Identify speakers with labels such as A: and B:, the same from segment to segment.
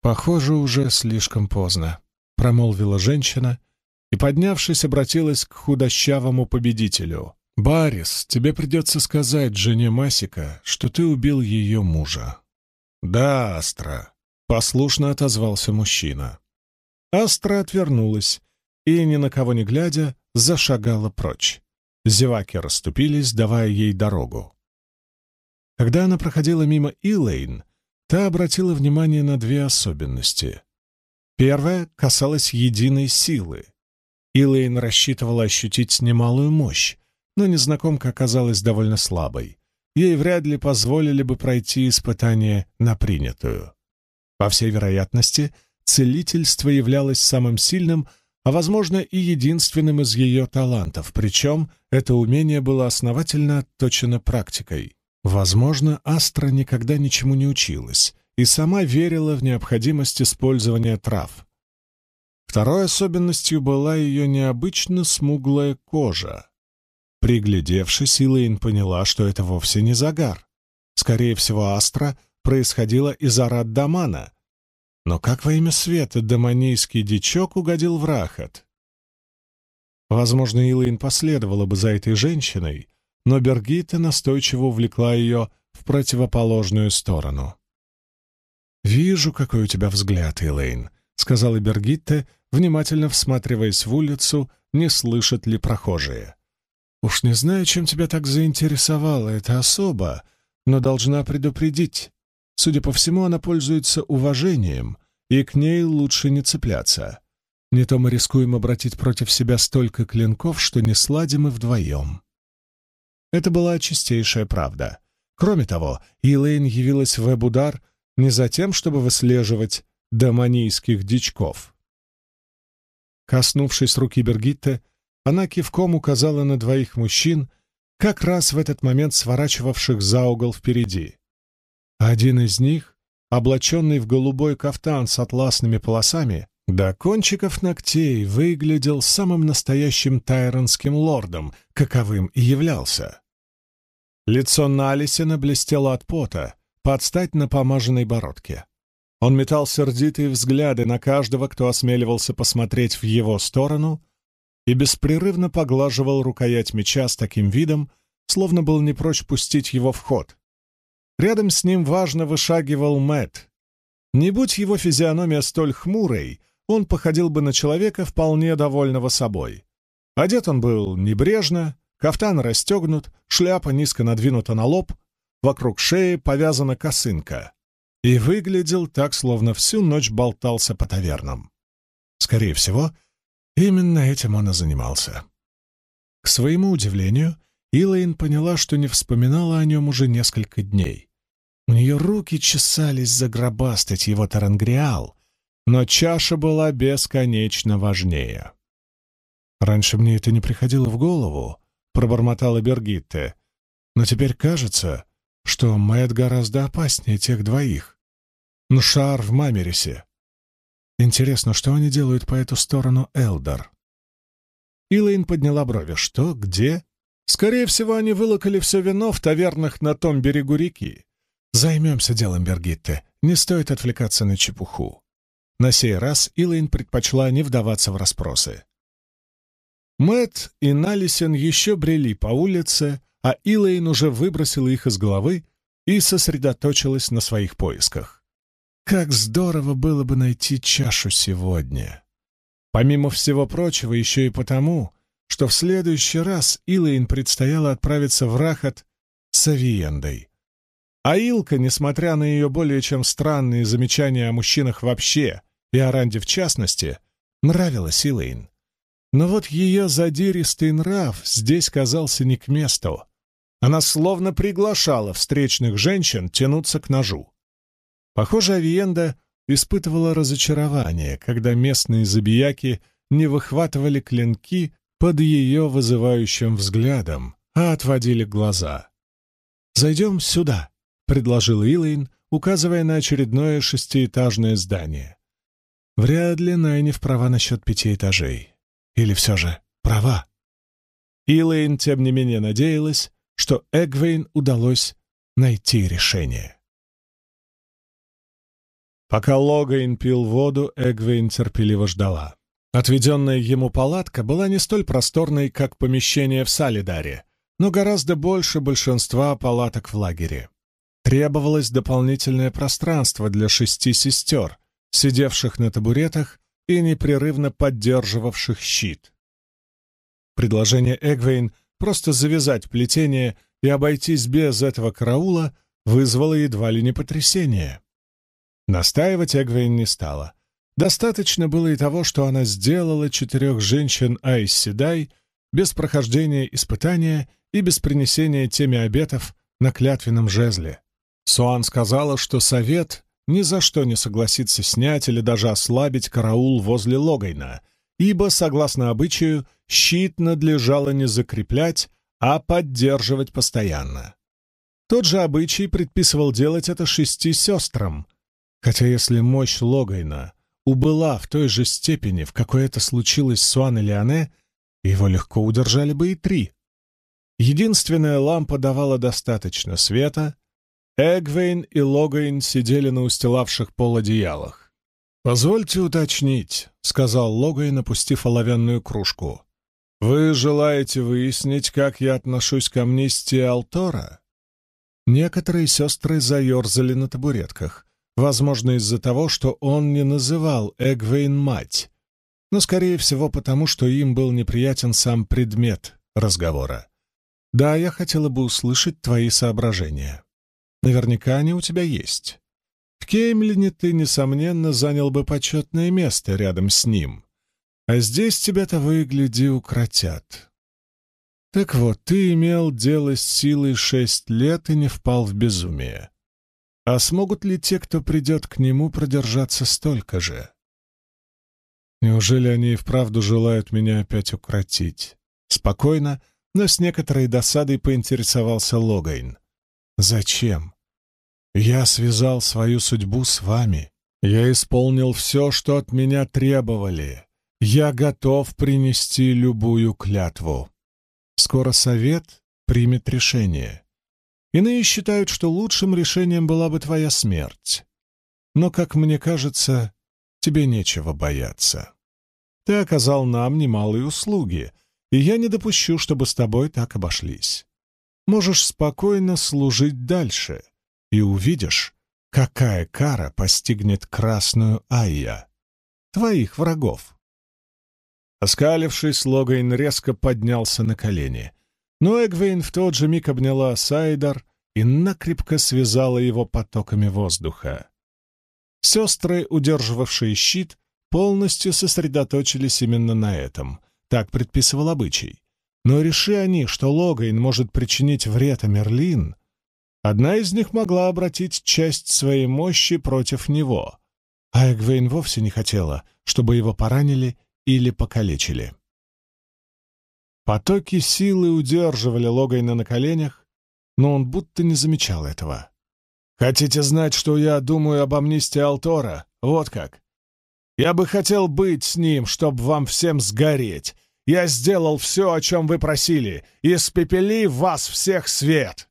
A: «Похоже, уже слишком поздно», — промолвила женщина и, поднявшись, обратилась к худощавому победителю. «Барис, тебе придется сказать жене Масика, что ты убил ее мужа». «Да, Астра», — послушно отозвался мужчина. Астра отвернулась и, ни на кого не глядя, зашагала прочь. Зеваки расступились, давая ей дорогу. Когда она проходила мимо Илэйн, та обратила внимание на две особенности. Первая касалась единой силы. Илэйн рассчитывала ощутить немалую мощь, но незнакомка оказалась довольно слабой. Ей вряд ли позволили бы пройти испытание на принятую. По всей вероятности, целительство являлось самым сильным, а, возможно, и единственным из ее талантов, причем это умение было основательно отточено практикой. Возможно, Астра никогда ничему не училась и сама верила в необходимость использования трав. Второй особенностью была ее необычно смуглая кожа. Приглядевшись, Илэйн поняла, что это вовсе не загар. Скорее всего, Астра происходила из Арат-Дамана, но как во имя света демонийский дичок угодил в Рахат? Возможно, Илайн последовала бы за этой женщиной, но Бергита настойчиво увлекла ее в противоположную сторону. «Вижу, какой у тебя взгляд, Элейн», — сказала Бергитта, внимательно всматриваясь в улицу, не слышат ли прохожие. «Уж не знаю, чем тебя так заинтересовала эта особа, но должна предупредить. Судя по всему, она пользуется уважением, и к ней лучше не цепляться. Не то мы рискуем обратить против себя столько клинков, что не сладим и вдвоем. Это была чистейшая правда. Кроме того, Илэйн явилась в Эбудар не за тем, чтобы выслеживать доманийских дичков. Коснувшись руки Бергитте, она кивком указала на двоих мужчин, как раз в этот момент сворачивавших за угол впереди. Один из них, облаченный в голубой кафтан с атласными полосами, до кончиков ногтей выглядел самым настоящим тайронским лордом, каковым и являлся. Лицо Налисина блестело от пота, под стать напомаженной бородке. Он метал сердитые взгляды на каждого, кто осмеливался посмотреть в его сторону, и беспрерывно поглаживал рукоять меча с таким видом, словно был не прочь пустить его в ход. Рядом с ним важно вышагивал Мэт. Не будь его физиономия столь хмурой, он походил бы на человека, вполне довольного собой. Одет он был небрежно, кафтан расстегнут, шляпа низко надвинута на лоб, вокруг шеи повязана косынка. И выглядел так, словно всю ночь болтался по тавернам. Скорее всего, именно этим он и занимался. К своему удивлению, Илайн поняла, что не вспоминала о нем уже несколько дней. У нее руки чесались загробастать его тарангриал, но чаша была бесконечно важнее. «Раньше мне это не приходило в голову», — пробормотала Бергитте, «но теперь кажется, что Мэтт гораздо опаснее тех двоих. Ншар в Мамерисе. Интересно, что они делают по эту сторону Элдор?» Илэйн подняла брови. «Что? Где?» «Скорее всего, они вылокали все вино в тавернах на том берегу реки. Займемся делом Бергитте. Не стоит отвлекаться на чепуху. На сей раз Илайн предпочла не вдаваться в расспросы. Мэт и Налисен еще брели по улице, а Илайн уже выбросила их из головы и сосредоточилась на своих поисках. Как здорово было бы найти чашу сегодня! Помимо всего прочего, еще и потому, что в следующий раз Илайн предстояло отправиться в Рахат с Авиендой. А Илка, несмотря на ее более чем странные замечания о мужчинах вообще и о Ранде в частности, нравилась Илэйн. Но вот ее задиристый нрав здесь казался не к месту. Она словно приглашала встречных женщин тянуться к ножу. Похоже, Авиенда испытывала разочарование, когда местные забияки не выхватывали клинки под ее вызывающим взглядом, а отводили глаза. «Зайдем сюда», предложил Илэйн, указывая на очередное шестиэтажное здание. Вряд ли Найниф права насчет пяти этажей. Или все же права. Илэйн, тем не менее, надеялась, что Эгвейн удалось найти решение. Пока Логайн пил воду, Эгвейн терпеливо ждала. Отведенная ему палатка была не столь просторной, как помещение в Салидаре, но гораздо больше большинства палаток в лагере. Требовалось дополнительное пространство для шести сестер, сидевших на табуретах и непрерывно поддерживавших щит. Предложение Эгвейн просто завязать плетение и обойтись без этого караула вызвало едва ли не потрясение. Настаивать Эгвейн не стала. Достаточно было и того, что она сделала четырех женщин Айсседай без прохождения испытания и без принесения теми обетов на клятвенном жезле. Суан сказала, что совет ни за что не согласится снять или даже ослабить караул возле Логайна, ибо, согласно обычаю, щит надлежало не закреплять, а поддерживать постоянно. Тот же обычай предписывал делать это шести сестрам, хотя если мощь Логайна убыла в той же степени, в какой это случилось с Суан и Леоне, его легко удержали бы и три. Единственная лампа давала достаточно света, Эгвейн и Логайн сидели на устилавших пол одеялах. «Позвольте уточнить», — сказал Логайн, опустив оловянную кружку. «Вы желаете выяснить, как я отношусь к амнистии Алтора?» Некоторые сестры заерзали на табуретках, возможно, из-за того, что он не называл Эгвейн мать, но, скорее всего, потому, что им был неприятен сам предмет разговора. «Да, я хотела бы услышать твои соображения». Наверняка они у тебя есть. В Кеймлине ты, несомненно, занял бы почетное место рядом с ним. А здесь тебя-то выгляди укротят. Так вот, ты имел дело с силой шесть лет и не впал в безумие. А смогут ли те, кто придет к нему, продержаться столько же? Неужели они и вправду желают меня опять укротить? Спокойно, но с некоторой досадой поинтересовался Логайн. Зачем? Я связал свою судьбу с вами. Я исполнил все, что от меня требовали. Я готов принести любую клятву. Скоро совет примет решение. Иные считают, что лучшим решением была бы твоя смерть. Но, как мне кажется, тебе нечего бояться. Ты оказал нам немалые услуги, и я не допущу, чтобы с тобой так обошлись можешь спокойно служить дальше и увидишь, какая кара постигнет красную Айя, твоих врагов. Оскалившись, Логайн резко поднялся на колени, но Эгвейн в тот же миг обняла Сайдар и накрепко связала его потоками воздуха. Сестры, удерживавшие щит, полностью сосредоточились именно на этом, так предписывал обычай. Но реши они, что Логайн может причинить вред Амерлин, одна из них могла обратить часть своей мощи против него, а Эгвейн вовсе не хотела, чтобы его поранили или покалечили. Потоки силы удерживали Логайна на коленях, но он будто не замечал этого. «Хотите знать, что я думаю об амнистии Алтора? Вот как. Я бы хотел быть с ним, чтобы вам всем сгореть, я сделал все, о чем вы просили, и спепели вас всех свет!»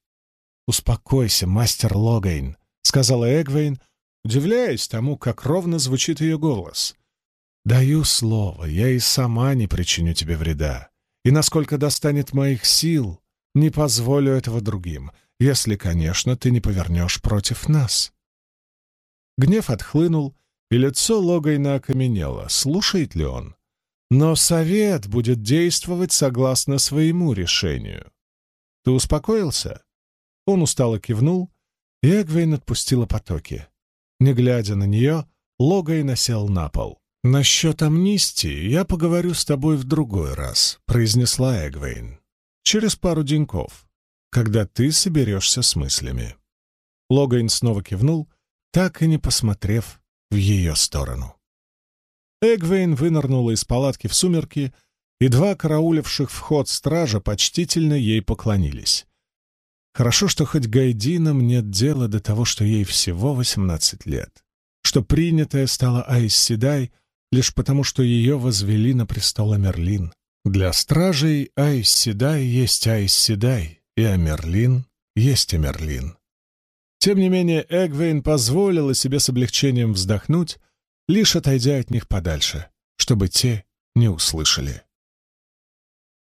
A: «Успокойся, мастер Логайн», — сказала Эгвейн, удивляясь тому, как ровно звучит ее голос. «Даю слово, я и сама не причиню тебе вреда, и насколько достанет моих сил, не позволю этого другим, если, конечно, ты не повернешь против нас». Гнев отхлынул, и лицо Логайна окаменело. Слушает ли он? Но совет будет действовать согласно своему решению. Ты успокоился? Он устало кивнул, и Эгвейн отпустила потоки. Не глядя на нее, Логой насел на пол. «Насчет амнистии я поговорю с тобой в другой раз», — произнесла Эгвейн. «Через пару деньков, когда ты соберешься с мыслями». Логайн снова кивнул, так и не посмотрев в ее сторону. Эгвейн вынырнула из палатки в сумерки, и два карауливших вход стража почтительно ей поклонились. Хорошо, что хоть Гайдинам нет дела до того, что ей всего восемнадцать лет, что принятая стала Айс лишь потому, что ее возвели на престол Амерлин. Для стражей Айс есть Айс и Амерлин есть Амерлин. Тем не менее, Эгвейн позволила себе с облегчением вздохнуть, лишь отойдя от них подальше, чтобы те не услышали.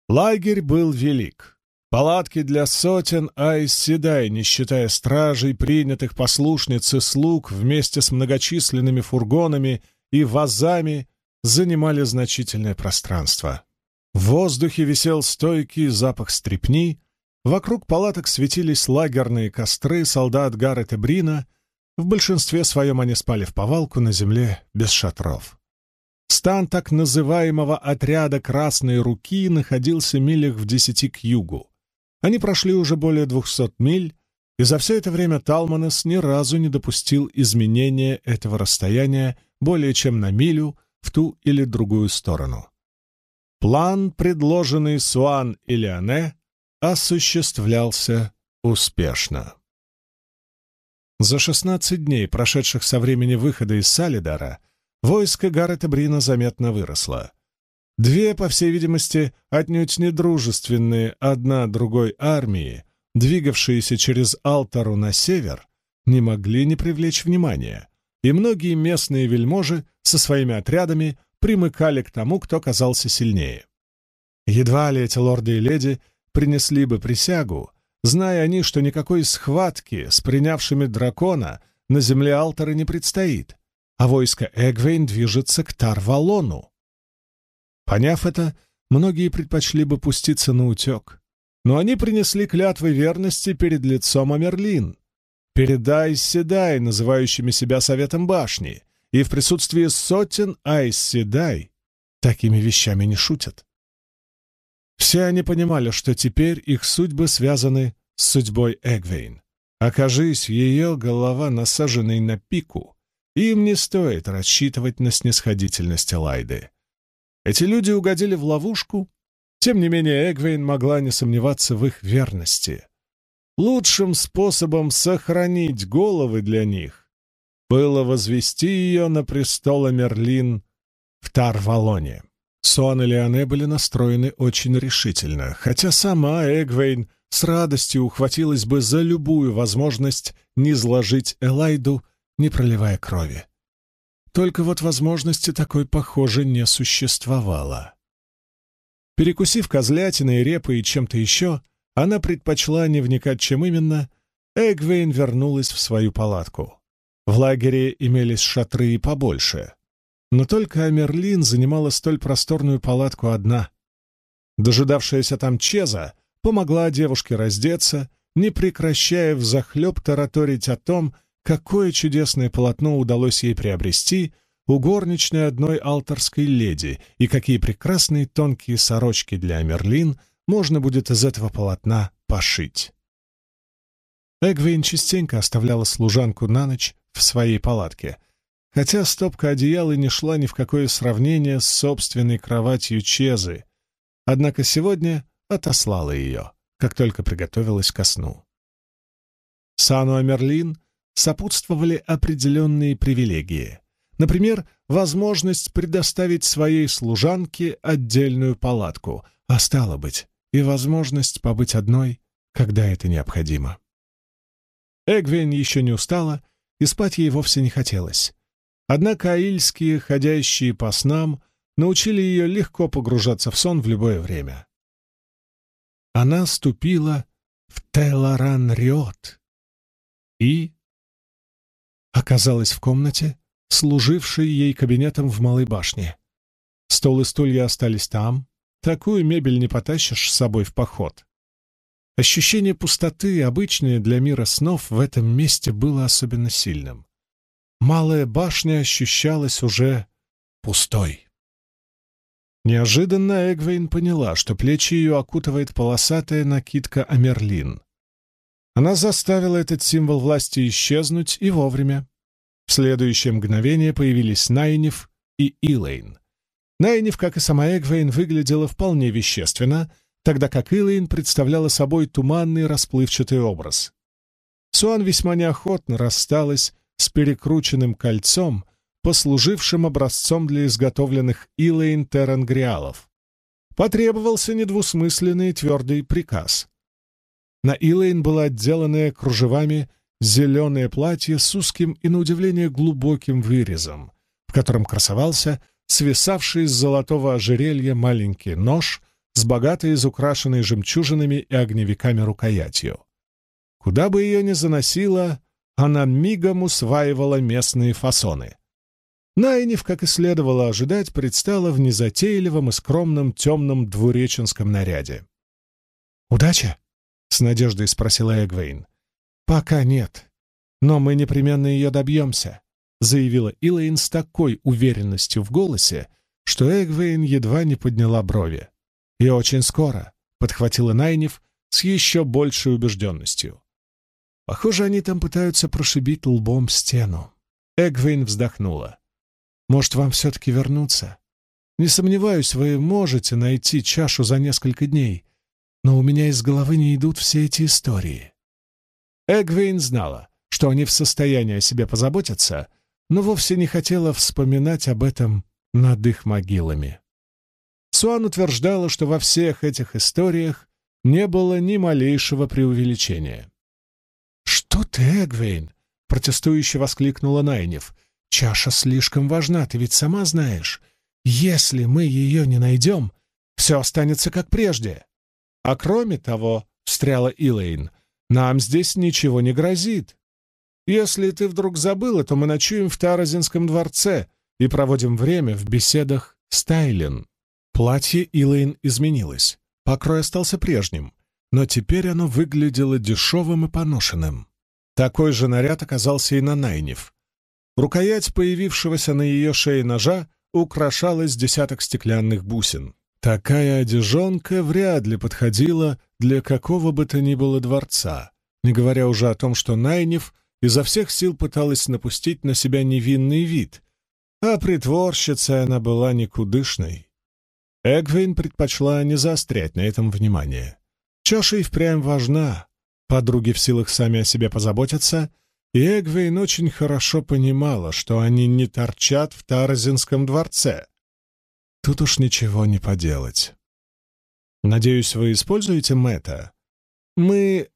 A: Лагерь был велик. Палатки для сотен айс седай, не считая стражей, принятых послушниц и слуг, вместе с многочисленными фургонами и вазами, занимали значительное пространство. В воздухе висел стойкий запах стрепни, вокруг палаток светились лагерные костры солдат Гаррета Брина, в большинстве своем они спали в повалку на земле без шатров. Стан так называемого отряда «Красной руки» находился милях в десяти к югу. Они прошли уже более двухсот миль, и за все это время Талманес ни разу не допустил изменения этого расстояния более чем на милю в ту или другую сторону. План, предложенный Суан и Леоне, осуществлялся успешно. За 16 дней, прошедших со времени выхода из Салидара, войско Гаррета Брина заметно выросло. Две, по всей видимости, отнюдь недружественные одна другой армии, двигавшиеся через Алтару на север, не могли не привлечь внимания, и многие местные вельможи со своими отрядами примыкали к тому, кто казался сильнее. Едва ли эти лорды и леди принесли бы присягу, зная они, что никакой схватки с принявшими дракона на земле Алтара не предстоит, а войско Эгвейн движется к Тарвалону. Поняв это, многие предпочли бы пуститься на утек, но они принесли клятвы верности перед лицом Амерлин, перед Айсседай, называющими себя Советом Башни, и в присутствии сотен Айсседай такими вещами не шутят. Все они понимали, что теперь их судьбы связаны с судьбой Эгвейн. Окажись ее голова насаженной на пику, им не стоит рассчитывать на снисходительность Элайды. Эти люди угодили в ловушку, тем не менее Эгвейн могла не сомневаться в их верности. Лучшим способом сохранить головы для них было возвести ее на престол Мерлин в Тарвалоне. Суан и Леоне были настроены очень решительно, хотя сама Эгвейн с радостью ухватилась бы за любую возможность не изложить Элайду, не проливая крови. Только вот возможности такой, похоже, не существовало. Перекусив козлятиной, репой и чем-то еще, она предпочла не вникать, чем именно, Эгвейн вернулась в свою палатку. В лагере имелись шатры и побольше — но только Амерлин занимала столь просторную палатку одна. Дожидавшаяся там Чеза помогла девушке раздеться, не прекращая взахлеб тараторить о том, какое чудесное полотно удалось ей приобрести у горничной одной алтарской леди и какие прекрасные тонкие сорочки для Амерлин можно будет из этого полотна пошить. Эгвейн частенько оставляла служанку на ночь в своей палатке — хотя стопка одеяла не шла ни в какое сравнение с собственной кроватью Чезы, однако сегодня отослала ее, как только приготовилась ко сну. Сану Амерлин сопутствовали определенные привилегии. Например, возможность предоставить своей служанке отдельную палатку, а стало быть, и возможность побыть одной, когда это необходимо. Эгвин еще не устала, и спать ей вовсе не хотелось. Однако аильские, ходящие по снам, научили ее легко погружаться в сон в любое время. Она ступила в Теларан-Риот и оказалась в комнате, служившей ей кабинетом в Малой башне. Стол и стулья остались там, такую мебель не потащишь с собой в поход. Ощущение пустоты, обычное для мира снов, в этом месте было особенно сильным малая башня ощущалась уже пустой. Неожиданно Эгвейн поняла, что плечи ее окутывает полосатая накидка Амерлин. Она заставила этот символ власти исчезнуть и вовремя. В следующее мгновение появились Найниф и Илэйн. Найниф, как и сама Эгвейн, выглядела вполне вещественно, тогда как Илэйн представляла собой туманный расплывчатый образ. Суан весьма неохотно рассталась с перекрученным кольцом, послужившим образцом для изготовленных Илэйн Терангриалов. Потребовался недвусмысленный твердый приказ. На Илэйн была отделанная кружевами зеленое платье с узким и, на удивление, глубоким вырезом, в котором красовался свисавший с золотого ожерелья маленький нож с богатой изукрашенной жемчужинами и огневиками рукоятью. Куда бы ее ни заносило, она мигом усваивала местные фасоны. Найнев, как и следовало ожидать, предстала в незатейливом и скромном темном двуреченском наряде.
B: «Удача?» — с надеждой спросила Эгвейн. «Пока нет, но мы непременно ее добьемся», — заявила Илэйн с такой уверенностью в голосе, что Эгвейн едва не подняла брови. «И очень скоро», — подхватила Найнев с еще большей убежденностью. Похоже, они там пытаются прошибить лбом стену. Эгвейн вздохнула. «Может, вам все-таки вернуться? Не сомневаюсь, вы можете найти чашу за несколько дней, но у меня из головы не идут все эти истории». Эгвейн знала, что они в состоянии о себе позаботиться, но вовсе не хотела вспоминать об этом над их могилами. Суан утверждала, что во всех этих историях не было ни малейшего преувеличения. «Что ты, Эгвейн?» — протестующе воскликнула Найнев. «Чаша слишком важна, ты ведь сама знаешь. Если мы ее не найдем, все останется как прежде». «А кроме того», — встряла Илэйн, — «нам здесь ничего не грозит. Если ты вдруг забыла, то мы ночуем в Таразинском дворце и проводим время в беседах с Тайлин». Платье Илэйн изменилось. Покрой остался прежним, но теперь оно выглядело дешевым и поношенным. Такой же наряд оказался и на Найнев. Рукоять появившегося на ее шее ножа украшалась десяток стеклянных бусин. Такая одежонка вряд ли подходила для какого бы то ни было дворца, не говоря уже о том, что Найнев изо всех сил пыталась напустить на себя невинный вид, а притворщицей она была никудышной. Эгвин предпочла не заострять на этом внимание. Чаша и впрямь важна, Подруги в силах сами о себе позаботиться, и Эгвейн очень хорошо понимала, что они не торчат в Таразинском дворце. Тут уж ничего не поделать. Надеюсь, вы используете Мэтта? Мы...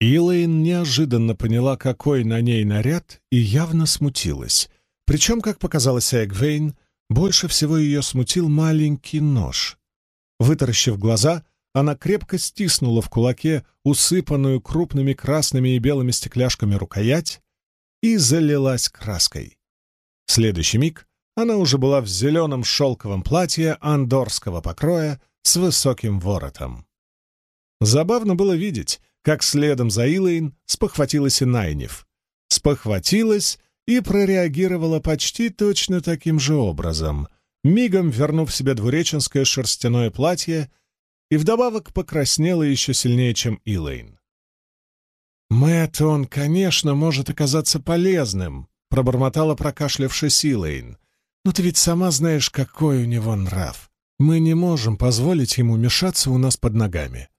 B: Илэйн неожиданно поняла, какой на ней наряд, и явно смутилась. Причем, как показалось Эгвейн, больше всего ее смутил маленький нож. Вытаращив глаза, она крепко стиснула в кулаке усыпанную крупными красными и белыми стекляшками рукоять и залилась краской. В следующий миг она уже была в зеленом шелковом платье андорского покроя с высоким воротом. Забавно было видеть, как следом за Илэйн спохватилась и Найнев. Спохватилась и прореагировала почти точно таким же образом, мигом вернув себе двуреченское шерстяное платье и вдобавок покраснела еще сильнее, чем Илэйн. «Мэтт, он, конечно, может оказаться полезным», — пробормотала прокашлявшись Илэйн. «Но ты ведь сама знаешь, какой у него нрав. Мы не можем позволить ему мешаться у нас под ногами.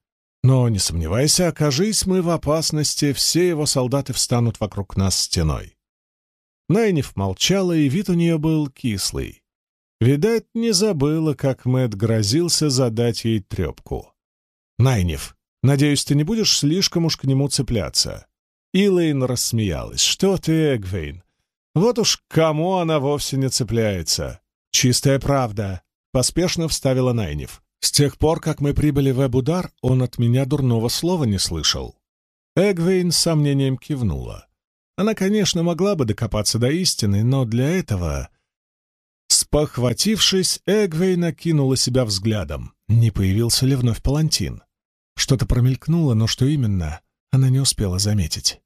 B: Но, не сомневайся, окажись мы в опасности, все его солдаты встанут вокруг нас стеной». Найниф молчала, и вид у нее был кислый. Видать, не забыла, как Мэт грозился задать ей трепку. «Найнев, надеюсь, ты не будешь слишком уж к нему цепляться?» Илэйн рассмеялась. «Что ты, Эгвейн? Вот уж кому она вовсе не цепляется. Чистая правда», — поспешно вставила Найнев. «С тех пор, как мы прибыли в Эбудар, он от меня дурного слова не слышал». Эгвейн с сомнением кивнула. Она, конечно, могла бы докопаться до истины, но для этого Спохватившись, Эгвей накинула себя взглядом. Не появился ли вновь палантин? Что-то промелькнуло, но что именно, она не успела заметить.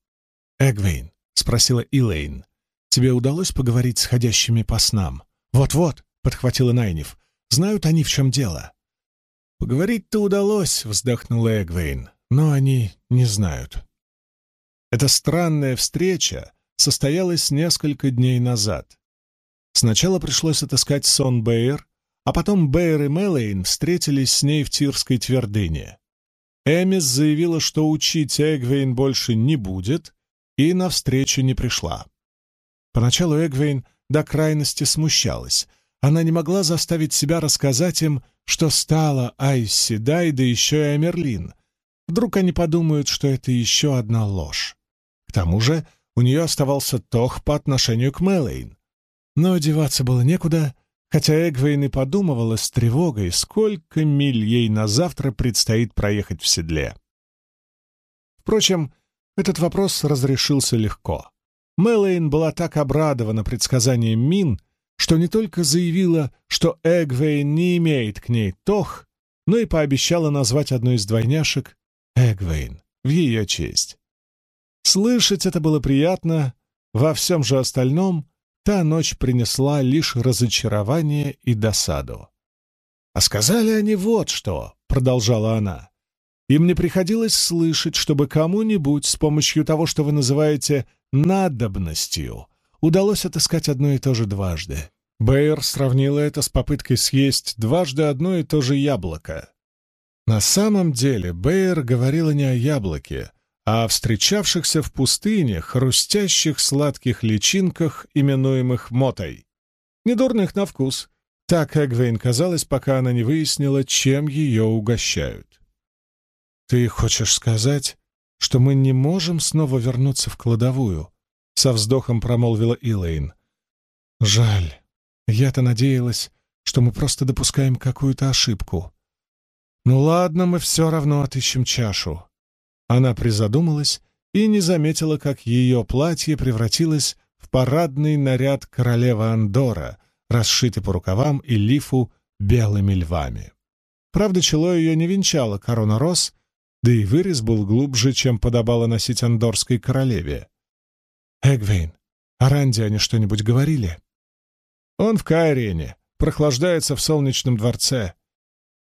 B: «Эгвейн», — спросила Илэйн, — «тебе удалось поговорить с ходящими по снам?» «Вот-вот», — подхватила Найнев, — «знают они, в чем дело». «Поговорить-то удалось», — вздохнула Эгвейн, — «но они не знают». Эта странная встреча состоялась несколько дней назад. Сначала пришлось отыскать сон Бэйр, а потом Бэйр и Мэлэйн встретились с ней в Тирской твердыне. Эмис заявила, что учить Эгвейн больше не будет, и навстречу не пришла. Поначалу Эгвейн до крайности смущалась. Она не могла заставить себя рассказать им, что стало Айси Дай, да еще и Амерлин. Вдруг они подумают, что это еще одна ложь. К
A: тому же у нее оставался Тох по отношению к Мэлэйн. Но одеваться было некуда, хотя Эгвейн и подумывала с тревогой, сколько миль ей на завтра предстоит проехать в седле. Впрочем, этот вопрос разрешился легко. Мэлэйн была так обрадована предсказанием Мин, что не только заявила, что Эгвейн не имеет к ней Тох, но и пообещала назвать одну из двойняшек Эгвейн в ее честь. Слышать это было приятно, во всем же остальном та ночь принесла лишь разочарование и досаду. «А сказали они вот что», — продолжала она. «Им не приходилось слышать, чтобы кому-нибудь с помощью того, что вы называете «надобностью», удалось отыскать одно и то же дважды. Бэйр сравнила это с попыткой съесть дважды одно и то же яблоко. На самом деле Бэйр говорила не о яблоке, а встречавшихся в пустыне хрустящих сладких личинках, именуемых мотой. Недурных на вкус. Так Эгвейн казалось, пока она не выяснила, чем ее угощают. «Ты хочешь сказать, что мы не можем снова вернуться в кладовую?» — со вздохом промолвила Илэйн. «Жаль. Я-то надеялась, что мы просто допускаем какую-то ошибку. Ну ладно, мы все равно отыщем чашу. Она призадумалась и не заметила, как ее платье превратилось в парадный наряд королевы Андора, расшитый по рукавам и лифу белыми львами. Правда, чело ее не венчало корона роз, да и вырез был глубже, чем подобало носить андорской королеве. «Эгвейн, о Ранде они что-нибудь говорили?» «Он в Кайрене, прохлаждается в солнечном дворце».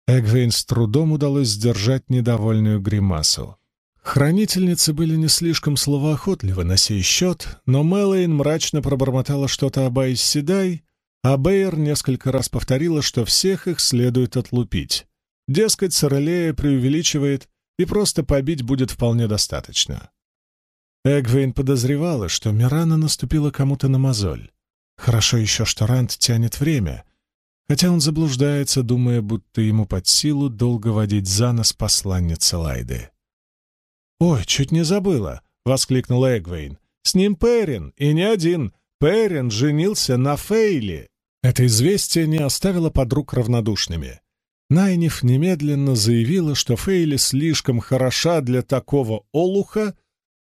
A: Эгвейн с трудом удалось сдержать недовольную гримасу. Хранительницы были не слишком словоохотливы на сей счет, но Мэлэйн мрачно пробормотала что-то об Айс Седай, а Бэйр несколько раз повторила, что всех их следует отлупить. Дескать, Сорелея преувеличивает, и просто побить будет вполне достаточно. Эгвейн подозревала, что Мирана наступила кому-то на мозоль. Хорошо еще, что Ранд тянет время, хотя он заблуждается, думая, будто ему под силу долго водить за нос посланницы Лайды. «Ой, чуть не забыла!» — воскликнул Эгвейн. «С ним Перин, и не один. Перин женился на Фейли!» Это известие не оставило подруг равнодушными. Найниф немедленно заявила, что Фейли слишком хороша для такого олуха,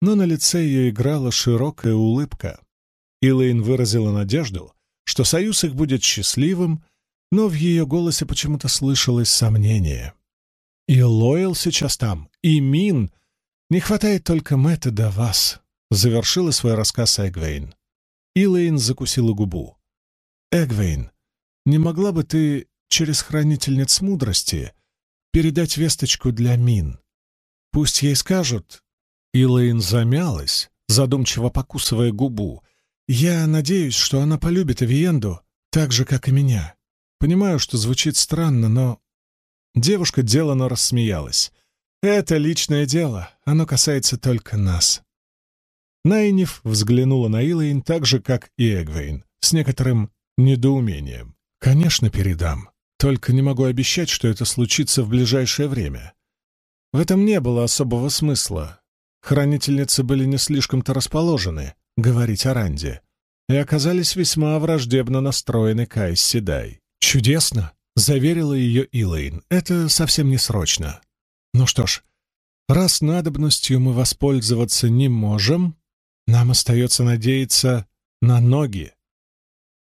A: но на лице ее играла широкая улыбка. Илэйн выразила надежду, что союз их будет счастливым, но в ее голосе почему-то слышалось сомнение. И Лойл сейчас там, и Мин — «Не хватает только Мэтта до вас», — завершила свой рассказ Эгвейн. Илэйн закусила губу. «Эгвейн, не могла бы ты через хранительниц мудрости передать весточку для Мин? Пусть ей скажут...» Илэйн замялась, задумчиво покусывая губу. «Я надеюсь, что она полюбит Авиенду так же, как и меня. Понимаю, что звучит странно, но...» Девушка делано рассмеялась. Это личное дело, оно касается только нас. Найниф взглянула на Илэйн так же, как и Эгвейн, с некоторым недоумением. «Конечно, передам. Только не могу обещать, что это случится в ближайшее время. В этом не было особого смысла. Хранительницы были не слишком-то расположены говорить о Ранде и оказались весьма враждебно настроены к Айс Седай. «Чудесно!» — заверила ее Илэйн. «Это совсем не срочно. Ну что ж, раз надобностью мы воспользоваться не можем, нам остается надеяться на ноги.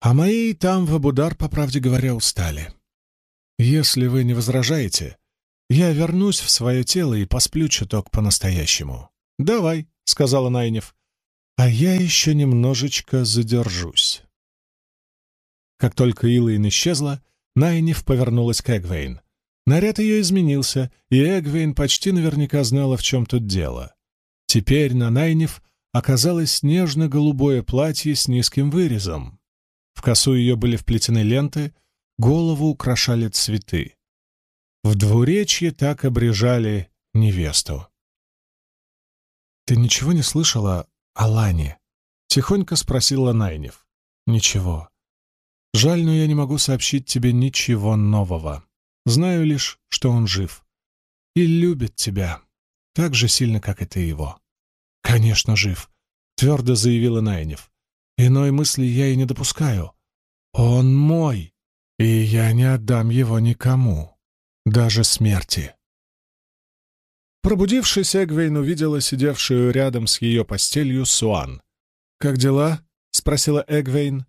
A: А мои там в Абудар, по правде говоря, устали. Если вы не возражаете, я вернусь в свое тело и посплю чуток по-настоящему. «Давай», — сказала Найнев, — «а я еще немножечко задержусь». Как только Илайн исчезла, Найнев повернулась к Эгвейн. Наряд ее изменился, и Эгвейн почти наверняка знала, в чем тут дело. Теперь на Найнев оказалось нежно-голубое платье с низким вырезом. В косу ее были вплетены ленты, голову украшали цветы. В двуречье так обрежали невесту. «Ты ничего не слышала о Лане?» — тихонько спросила Найнев. «Ничего. Жаль, но я не могу сообщить тебе ничего нового». Знаю лишь, что он жив. И любит тебя так же сильно, как и ты его. Конечно, жив.
B: твердо заявила Найнев. «Иной мысли я и не допускаю. Он мой, и я не отдам его никому, даже смерти». Пробудившись, Эгвейн увидела сидевшую рядом с ее постелью Суан. «Как дела?» — спросила Эгвейн.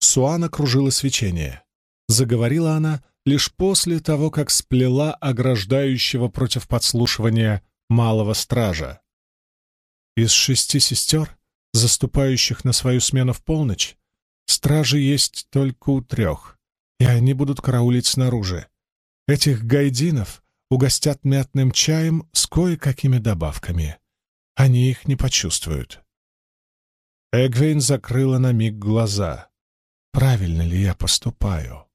B: Суан окружила свечение. Заговорила она лишь после того, как сплела ограждающего против подслушивания малого стража. Из шести сестер, заступающих на свою смену в полночь, стражи есть только у трех, и они будут караулить снаружи. Этих гайдинов угостят мятным чаем с кое-какими добавками. Они их не почувствуют. Эгвейн закрыла на миг глаза. «Правильно ли я поступаю?»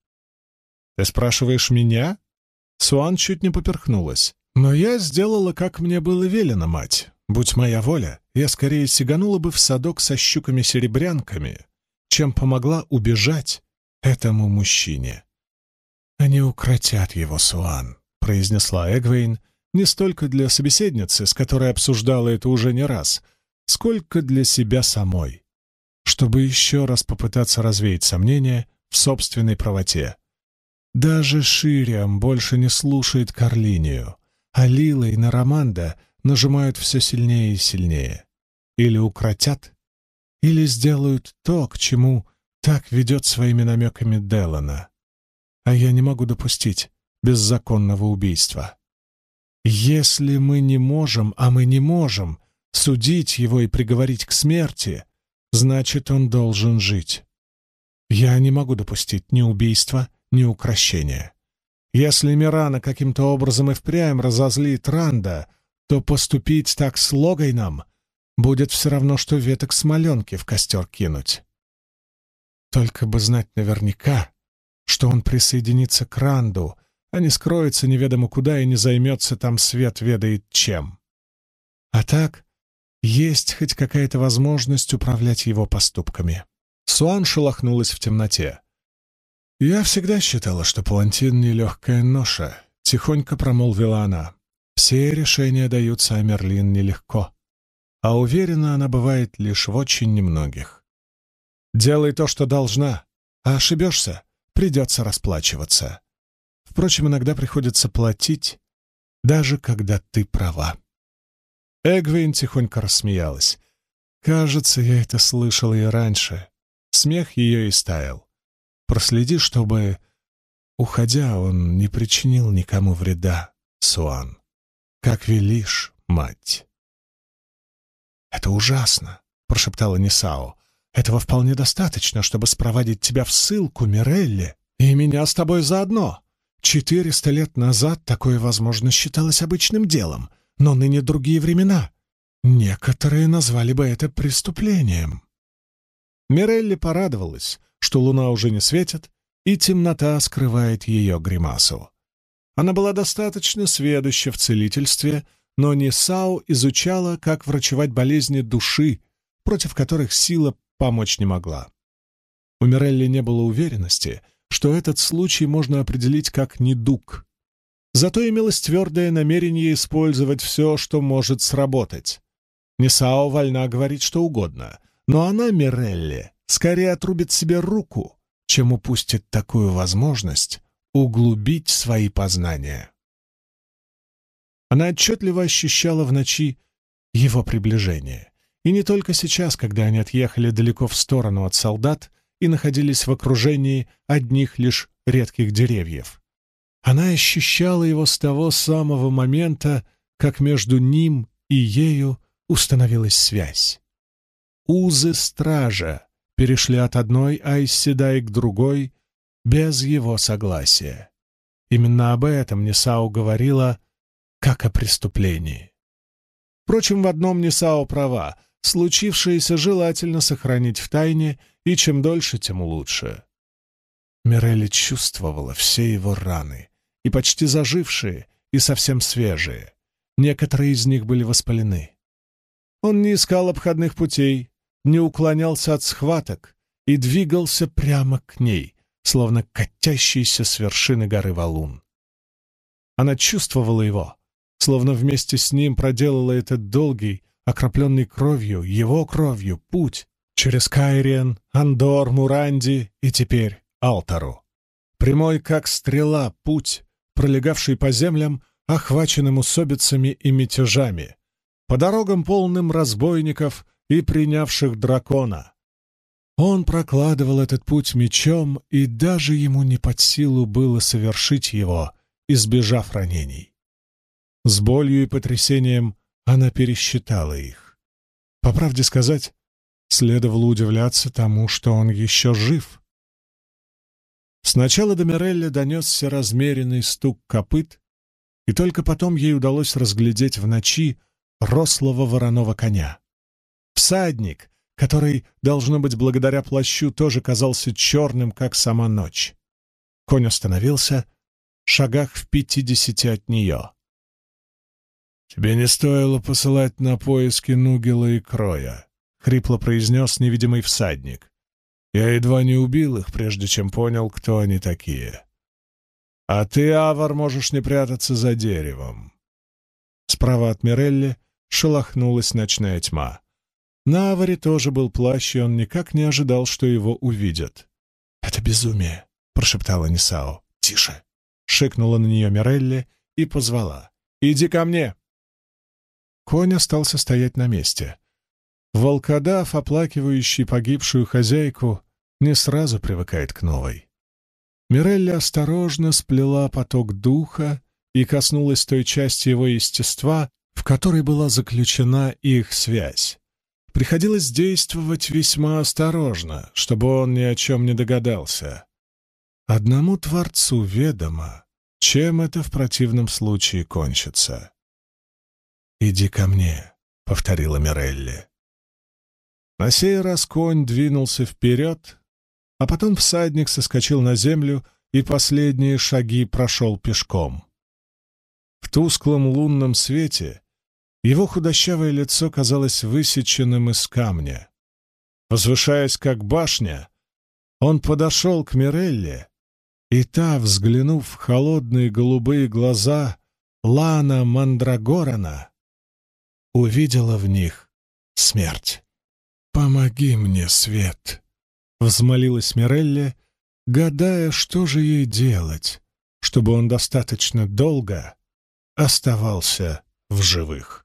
B: «Ты спрашиваешь меня?» Суан чуть не поперхнулась. «Но я сделала, как мне было велено, мать. Будь моя воля, я скорее сиганула бы в садок со щуками-серебрянками, чем помогла убежать этому мужчине. Они укротят его, Суан произнесла Эгвейн не столько для собеседницы, с которой обсуждала это уже не раз, сколько для себя самой, чтобы еще раз попытаться развеять сомнения в собственной правоте. Даже Шириам больше не слушает Карлинию, а Лила и Нараманда нажимают все сильнее и сильнее. Или укротят, или сделают то, к чему так ведет своими намеками Делана. А я не могу допустить, беззаконного убийства. Если мы не можем, а мы не можем, судить его и приговорить к смерти, значит, он должен жить. Я не могу допустить ни убийства, ни укрощения. Если Мирана каким-то образом и впрямь разозлит Ранда, то поступить так с Логайном будет все равно, что веток смоленки в костер кинуть. Только бы знать наверняка, что он присоединится к Ранду а не скроется неведомо куда и не займется там свет ведает чем. А так, есть хоть какая-то возможность управлять его поступками. Суан шелохнулась в темноте. «Я всегда считала, что палантин — нелегкая ноша», — тихонько промолвила она. «Все решения даются Амерлин нелегко, а уверена она бывает лишь в очень немногих. Делай то, что должна, а ошибешься — придется расплачиваться. Впрочем, иногда приходится платить, даже когда ты права. Эгвейн тихонько рассмеялась. Кажется, я это слышал и раньше. Смех ее и стаял. Проследи, чтобы, уходя, он не причинил никому вреда, Суан. Как велишь, мать. «Это ужасно», — прошептала Нисао. «Этого вполне достаточно, чтобы спровадить тебя в ссылку, Мирелли, и меня с тобой заодно. Четыреста лет назад такое, возможно, считалось обычным делом, но ныне другие времена. Некоторые назвали бы это преступлением. Мирелли порадовалась, что луна уже не светит, и темнота скрывает ее гримасу. Она была достаточно сведуща в целительстве, но Нисау изучала, как врачевать болезни души, против которых сила помочь не могла. У Мирелли не было уверенности — что этот случай можно определить как недуг. Зато имелось твердое намерение использовать все, что может сработать. Несао вольна говорить что угодно, но она, Мирелли, скорее отрубит себе руку, чем упустит такую возможность углубить свои познания. Она отчетливо ощущала в ночи его приближение. И не только сейчас, когда они отъехали далеко в сторону от солдат и находились в окружении одних лишь редких деревьев. Она ощущала его с того самого момента, как между ним и ею установилась связь. Узы стража перешли от одной Айсседай к другой без его согласия. Именно об этом Несау говорила как о преступлении. Впрочем, в одном Несау права. Случившееся желательно сохранить в тайне и чем дольше, тем лучше. Мирелли чувствовала все его раны, и почти зажившие, и совсем свежие. Некоторые из них были воспалены. Он не искал обходных путей, не уклонялся от схваток и двигался прямо к ней, словно катящийся с вершины горы валун. Она чувствовала его, словно вместе с ним проделала этот долгий,
A: окропленный кровью, его кровью, путь через Кайриен, Андор, Муранди и теперь Алтару. Прямой, как стрела, путь, пролегавший по землям, охваченным усобицами и мятежами, по дорогам полным разбойников и принявших дракона. Он прокладывал этот путь мечом, и даже ему не под силу было совершить его, избежав ранений. С болью и потрясением она пересчитала их. По правде сказать, следовало удивляться тому, что он еще жив. Сначала до Мирелли донесся размеренный стук копыт, и только потом ей удалось разглядеть в ночи рослого вороного коня. Всадник, который, должно быть, благодаря плащу тоже казался черным, как сама ночь. Конь остановился, шагах в пятидесяти от нее. «Тебе не стоило посылать на поиски Нугела и Кроя», — хрипло произнес невидимый всадник. «Я едва не убил их, прежде чем понял, кто они такие. А ты, Авар, можешь не прятаться за деревом». Справа от Мирелли шелохнулась ночная тьма. На Аваре тоже был плащ, и он никак не ожидал, что его увидят. «Это безумие», — прошептала Нисао. «Тише!» — шикнула на нее Мирелли и позвала. «Иди ко мне!» Конь остался стоять на месте. Волкодав, оплакивающий погибшую хозяйку, не сразу привыкает к новой. Мирелли осторожно сплела поток духа и коснулась той части его естества, в которой была заключена их связь. Приходилось действовать весьма осторожно, чтобы он ни о чем не догадался. Одному Творцу ведомо, чем это в противном случае кончится. «Иди ко мне», — повторила Мирелли. На сей раз конь двинулся вперед, а потом всадник соскочил на землю и последние шаги прошел пешком. В тусклом лунном свете его худощавое лицо казалось высеченным из камня. Возвышаясь как башня, он подошел к Мирелле, и та, взглянув в холодные голубые глаза Лана Мандрагорана, увидела в них смерть. «Помоги мне, Свет!» — взмолилась Мирелли, гадая, что же ей делать, чтобы он достаточно долго оставался в живых.